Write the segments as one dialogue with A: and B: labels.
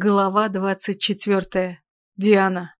A: Глава двадцать четвертая. Диана.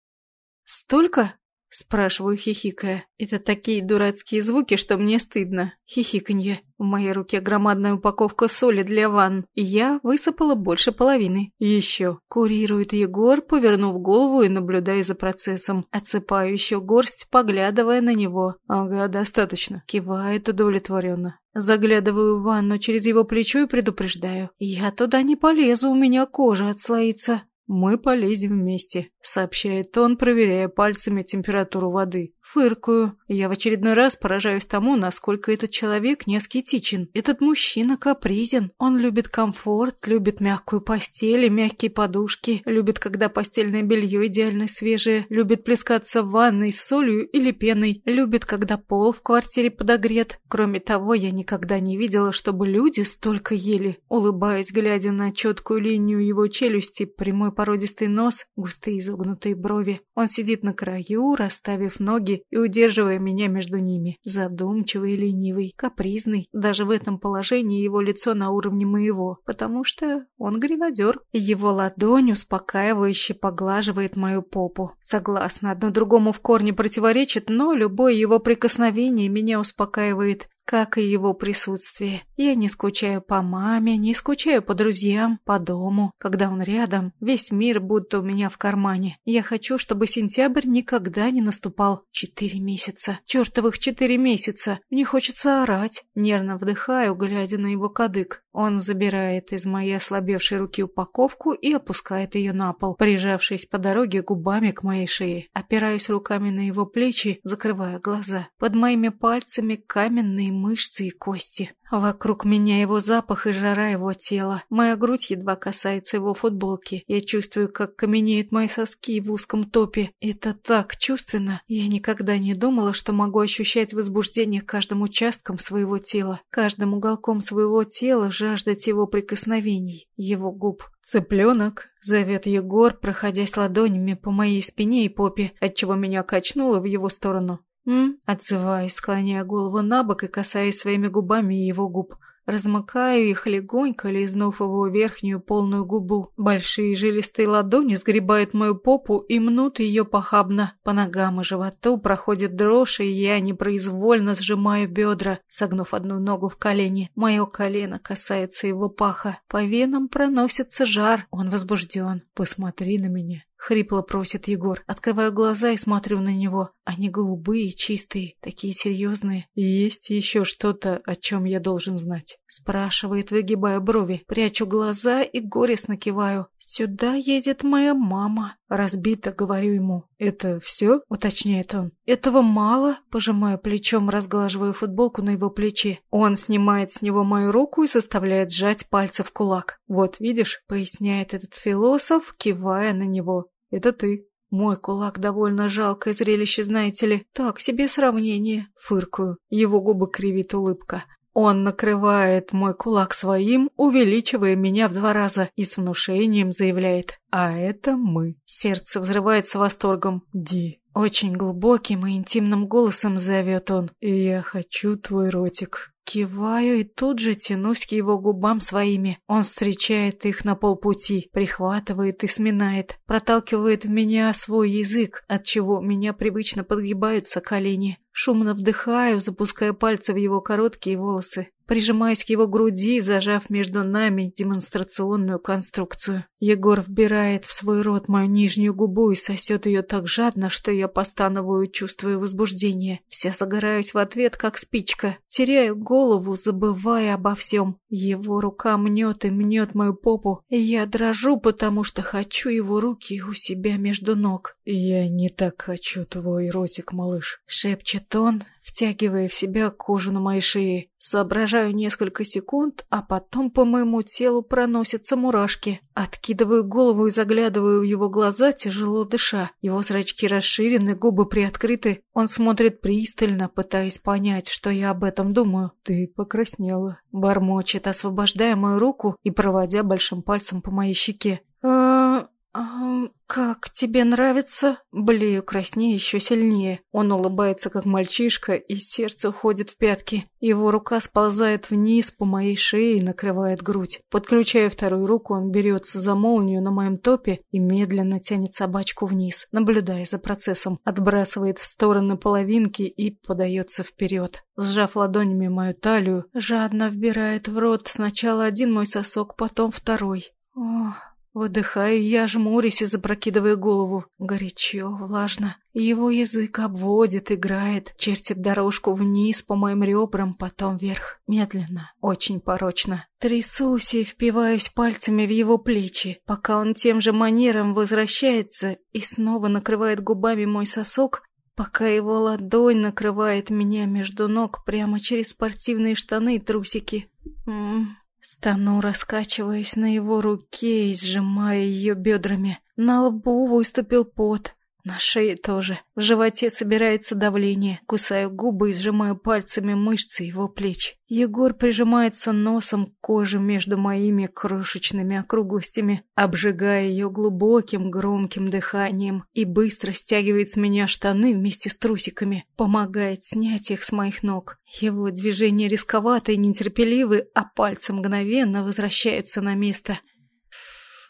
A: «Столько?» – спрашиваю, хихикая. Это такие дурацкие звуки, что мне стыдно. Хихиканье. В моей руке громадная упаковка соли для ванн, я высыпала больше половины. Еще. Курирует Егор, повернув голову и наблюдая за процессом. Отсыпаю еще горсть, поглядывая на него. Ага, достаточно. Кивает удовлетворенно. Заглядываю в ванну через его плечо и предупреждаю. «Я туда не полезу, у меня кожа отслоится». «Мы полезем вместе», — сообщает он, проверяя пальцами температуру воды. Фыркую. Я в очередной раз поражаюсь тому, насколько этот человек не аскетичен. Этот мужчина капризен. Он любит комфорт, любит мягкую постель и мягкие подушки, любит, когда постельное белье идеально свежее, любит плескаться в ванной с солью или пеной, любит, когда пол в квартире подогрет. Кроме того, я никогда не видела, чтобы люди столько ели. Улыбаясь, глядя на четкую линию его челюсти, прямой породистый нос, густые изогнутые брови. Он сидит на краю, расставив ноги и удерживая меня между ними. Задумчивый, ленивый, капризный. Даже в этом положении его лицо на уровне моего, потому что он гренадер. Его ладонь успокаивающе поглаживает мою попу. Согласна, одно другому в корне противоречит, но любое его прикосновение меня успокаивает как и его присутствие. Я не скучаю по маме, не скучаю по друзьям, по дому. Когда он рядом, весь мир будто у меня в кармане. Я хочу, чтобы сентябрь никогда не наступал. Четыре месяца. Чертовых четыре месяца. Мне хочется орать. Нервно вдыхаю, глядя на его кадык. Он забирает из моей ослабевшей руки упаковку и опускает ее на пол, прижавшись по дороге губами к моей шее. Опираюсь руками на его плечи, закрывая глаза. Под моими пальцами каменные мышцы и кости. Вокруг меня его запах и жара его тела. Моя грудь едва касается его футболки. Я чувствую, как каменеют мои соски в узком топе. Это так чувственно. Я никогда не думала, что могу ощущать возбуждение каждым участком своего тела, каждым уголком своего тела жаждать его прикосновений, его губ. «Цыпленок!» — зовет Егор, проходясь ладонями по моей спине и попе, отчего меня качнуло в его сторону. «М?» Отзываюсь, склоняя голову на бок и касаясь своими губами его губ. Размыкаю их легонько, лизнув его верхнюю полную губу. Большие жилистые ладони сгребают мою попу и мнут ее похабно. По ногам и животу проходит дрожь, и я непроизвольно сжимаю бедра, согнув одну ногу в колени. Мое колено касается его паха. По венам проносится жар. Он возбужден. «Посмотри на меня». Хрипло просит Егор. Открываю глаза и смотрю на него. Они голубые, чистые, такие серьезные. Есть еще что-то, о чем я должен знать? Спрашивает, выгибая брови. Прячу глаза и горестно киваю. Сюда едет моя мама. Разбито, говорю ему. Это все? Уточняет он. Этого мало? Пожимаю плечом, разглаживая футболку на его плече. Он снимает с него мою руку и заставляет сжать пальцы в кулак. Вот, видишь, поясняет этот философ, кивая на него. Это ты. Мой кулак довольно жалкое зрелище, знаете ли. Так, себе сравнение. Фыркаю. Его губы кривит улыбка. Он накрывает мой кулак своим, увеличивая меня в два раза и с внушением заявляет «А это мы». Сердце взрывается восторгом. «Ди». Очень глубоким и интимным голосом зовет он. «И я хочу твой ротик». Киваю и тут же тянусь к его губам своими. Он встречает их на полпути, прихватывает и сминает, проталкивает в меня свой язык, от чего у меня привычно подгибаются колени. Шумно вдыхаю, запуская пальцы в его короткие волосы прижимаясь к его груди, зажав между нами демонстрационную конструкцию. Егор вбирает в свой рот мою нижнюю губу и сосет ее так жадно, что я постановую, чувствуя возбуждение. Вся загораюсь в ответ, как спичка. Теряю голову, забывая обо всем. Его рука мнет и мнет мою попу, и я дрожу, потому что хочу его руки у себя между ног. «Я не так хочу твой ротик, малыш», — шепчет он, втягивая в себя кожу на моей шее. Соображаю несколько секунд, а потом по моему телу проносятся мурашки. Откидываю голову и заглядываю в его глаза, тяжело дыша. Его зрачки расширены, губы приоткрыты. Он смотрит пристально, пытаясь понять, что я об этом думаю. «Ты покраснела», — бормочет, освобождая мою руку и проводя большим пальцем по моей щеке. Как тебе нравится?» Блею краснее еще сильнее. Он улыбается, как мальчишка, и сердце уходит в пятки. Его рука сползает вниз по моей шее и накрывает грудь. Подключая вторую руку, он берется за молнию на моем топе и медленно тянет собачку вниз, наблюдая за процессом. Отбрасывает в стороны половинки и подается вперед. Сжав ладонями мою талию, жадно вбирает в рот сначала один мой сосок, потом второй. Ох... Выдыхаю я, жмурясь и запрокидывая голову. Горячо, влажно. Его язык обводит, играет, чертит дорожку вниз по моим ребрам, потом вверх. Медленно, очень порочно. Трясусь и впиваюсь пальцами в его плечи, пока он тем же манером возвращается и снова накрывает губами мой сосок, пока его ладонь накрывает меня между ног прямо через спортивные штаны и трусики. М -м, Стану, раскачиваясь на его руке и сжимая ее бедрами. На лбу выступил пот. На шее тоже. В животе собирается давление. Кусаю губы и сжимаю пальцами мышцы его плеч. Егор прижимается носом к коже между моими крошечными округлостями, обжигая ее глубоким громким дыханием и быстро стягивает с меня штаны вместе с трусиками, помогает снять их с моих ног. Его движения рисковаты и нетерпеливы, а пальцы мгновенно возвращаются на место.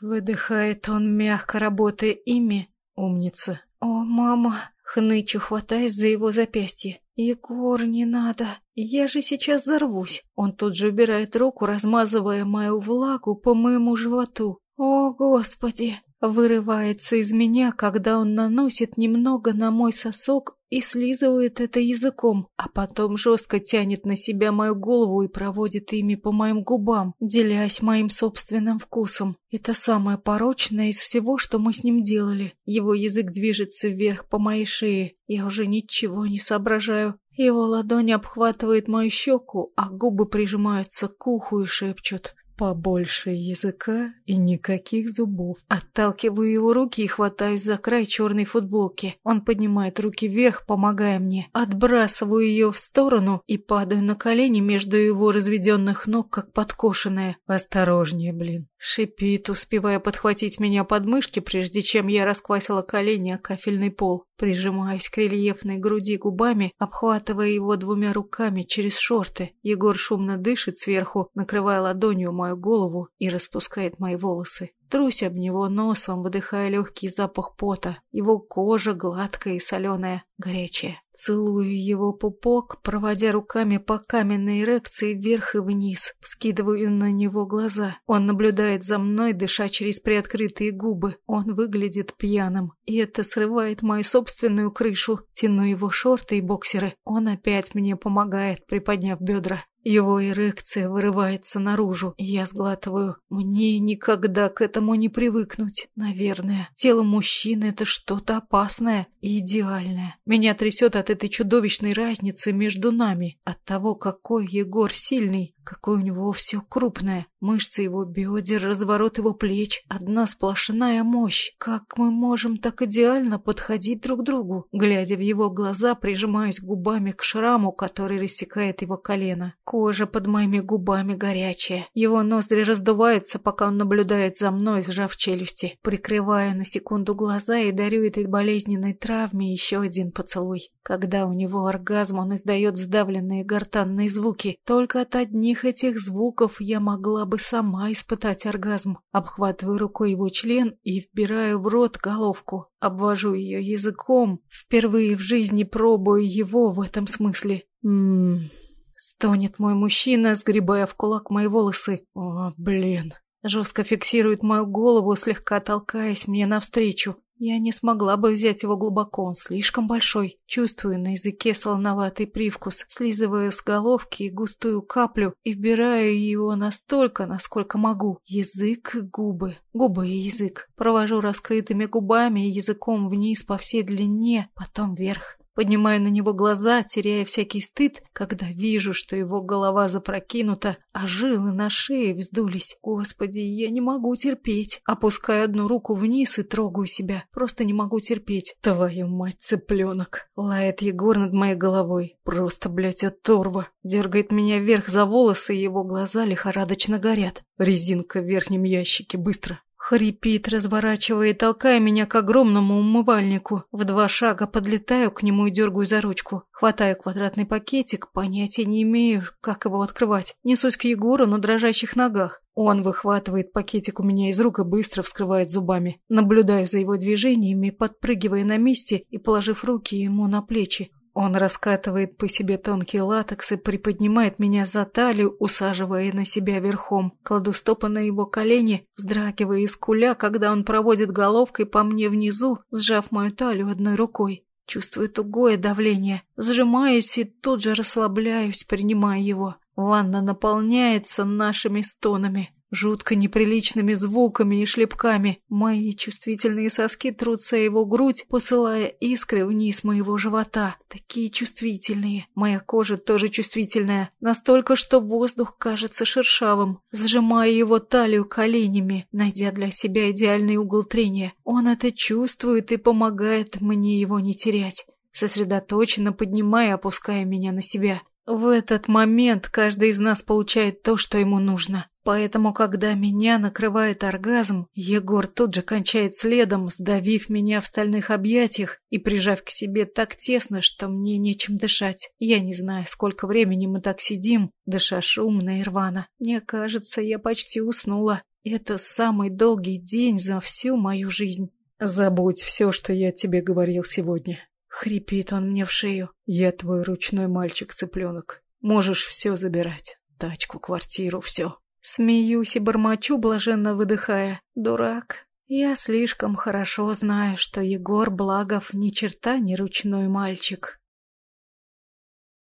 A: Выдыхает он, мягко работая ими. Умница. «О, мама!» — хнычу, хватаясь за его запястье. «Егор, не надо! Я же сейчас взорвусь!» Он тут же убирает руку, размазывая мою влагу по моему животу. «О, Господи!» Вырывается из меня, когда он наносит немного на мой сосок и слизывает это языком, а потом жестко тянет на себя мою голову и проводит ими по моим губам, делясь моим собственным вкусом. Это самое порочное из всего, что мы с ним делали. Его язык движется вверх по моей шее. Я уже ничего не соображаю. Его ладонь обхватывает мою щеку, а губы прижимаются к уху и шепчут. Побольше языка и никаких зубов. Отталкиваю его руки и хватаюсь за край черной футболки. Он поднимает руки вверх, помогая мне. Отбрасываю ее в сторону и падаю на колени между его разведенных ног, как подкошенная. Осторожнее, блин. Шипит, успевая подхватить меня под мышки, прежде чем я расквасила колени о кафельный пол. Прижимаюсь к рельефной груди губами, обхватывая его двумя руками через шорты. Егор шумно дышит сверху, накрывая ладонью мою голову и распускает мои волосы. Трусь об него носом, выдыхая легкий запах пота. Его кожа гладкая и соленая, горячая. Целую его пупок, проводя руками по каменной эрекции вверх и вниз. Скидываю на него глаза. Он наблюдает за мной, дыша через приоткрытые губы. Он выглядит пьяным. И это срывает мою собственную крышу. Тяну его шорты и боксеры. Он опять мне помогает, приподняв бедра. Его эрекция вырывается наружу, и я сглатываю. Мне никогда к этому не привыкнуть, наверное. Тело мужчины — это что-то опасное и идеальное. Меня трясет от этой чудовищной разницы между нами, от того, какой Егор сильный, какое у него все крупное. Мышцы его бедер, разворот его плеч. Одна сплошная мощь. Как мы можем так идеально подходить друг к другу? Глядя в его глаза, прижимаюсь губами к шраму, который рассекает его колено. Кожа под моими губами горячая. Его ноздри раздуваются, пока он наблюдает за мной, сжав челюсти. Прикрывая на секунду глаза и дарю этой болезненной травме еще один поцелуй. Когда у него оргазм, он издает сдавленные гортанные звуки. Только от одних этих звуков я могла бы сама испытать оргазм. Обхватываю рукой его член и вбираю в рот головку. Обвожу ее языком. Впервые в жизни пробую его в этом смысле. Ммм... Стонет мой мужчина, сгребая в кулак мои волосы. О, блин. Жестко фиксирует мою голову, слегка толкаясь мне навстречу. Я не смогла бы взять его глубоко, он слишком большой. Чувствую на языке солоноватый привкус, слизывая с головки густую каплю и вбираю его настолько, насколько могу. Язык и губы. Губы и язык. Провожу раскрытыми губами и языком вниз по всей длине, потом вверх. Поднимаю на него глаза, теряя всякий стыд, когда вижу, что его голова запрокинута, а жилы на шее вздулись. Господи, я не могу терпеть. Опускаю одну руку вниз и трогаю себя. Просто не могу терпеть. Твою мать, цыпленок. Лает Егор над моей головой. Просто, блядь, оторва. Дергает меня вверх за волосы, и его глаза лихорадочно горят. Резинка в верхнем ящике, быстро. Хрипит, разворачивая и толкая меня к огромному умывальнику. В два шага подлетаю к нему и дергаю за ручку. Хватаю квадратный пакетик, понятия не имею, как его открывать. Несусь к Егору на дрожащих ногах. Он выхватывает пакетик у меня из рук и быстро вскрывает зубами. Наблюдаю за его движениями, подпрыгивая на месте и положив руки ему на плечи. Он раскатывает по себе тонкий латекс и приподнимает меня за талию, усаживая на себя верхом. Кладу стопы на его колени, вздрагивая из куля, когда он проводит головкой по мне внизу, сжав мою талию одной рукой. Чувствую тугое давление, сжимаюсь и тут же расслабляюсь, принимая его. Ванна наполняется нашими стонами жутко неприличными звуками и шлепками. Мои чувствительные соски трутся его грудь, посылая искры вниз моего живота. Такие чувствительные. Моя кожа тоже чувствительная. Настолько, что воздух кажется шершавым. Сжимая его талию коленями, найдя для себя идеальный угол трения. Он это чувствует и помогает мне его не терять сосредоточенно поднимая и опуская меня на себя. В этот момент каждый из нас получает то, что ему нужно. Поэтому, когда меня накрывает оргазм, Егор тут же кончает следом, сдавив меня в стальных объятиях и прижав к себе так тесно, что мне нечем дышать. Я не знаю, сколько времени мы так сидим, дыша шумно и рвано. Мне кажется, я почти уснула. Это самый долгий день за всю мою жизнь. Забудь все, что я тебе говорил сегодня. Хрипит он мне в шею. Я твой ручной мальчик-цыпленок. Можешь все забирать. Тачку, квартиру, все. Смеюсь и бормочу, блаженно выдыхая. Дурак. Я слишком хорошо знаю, что Егор Благов ни черта не ручной мальчик.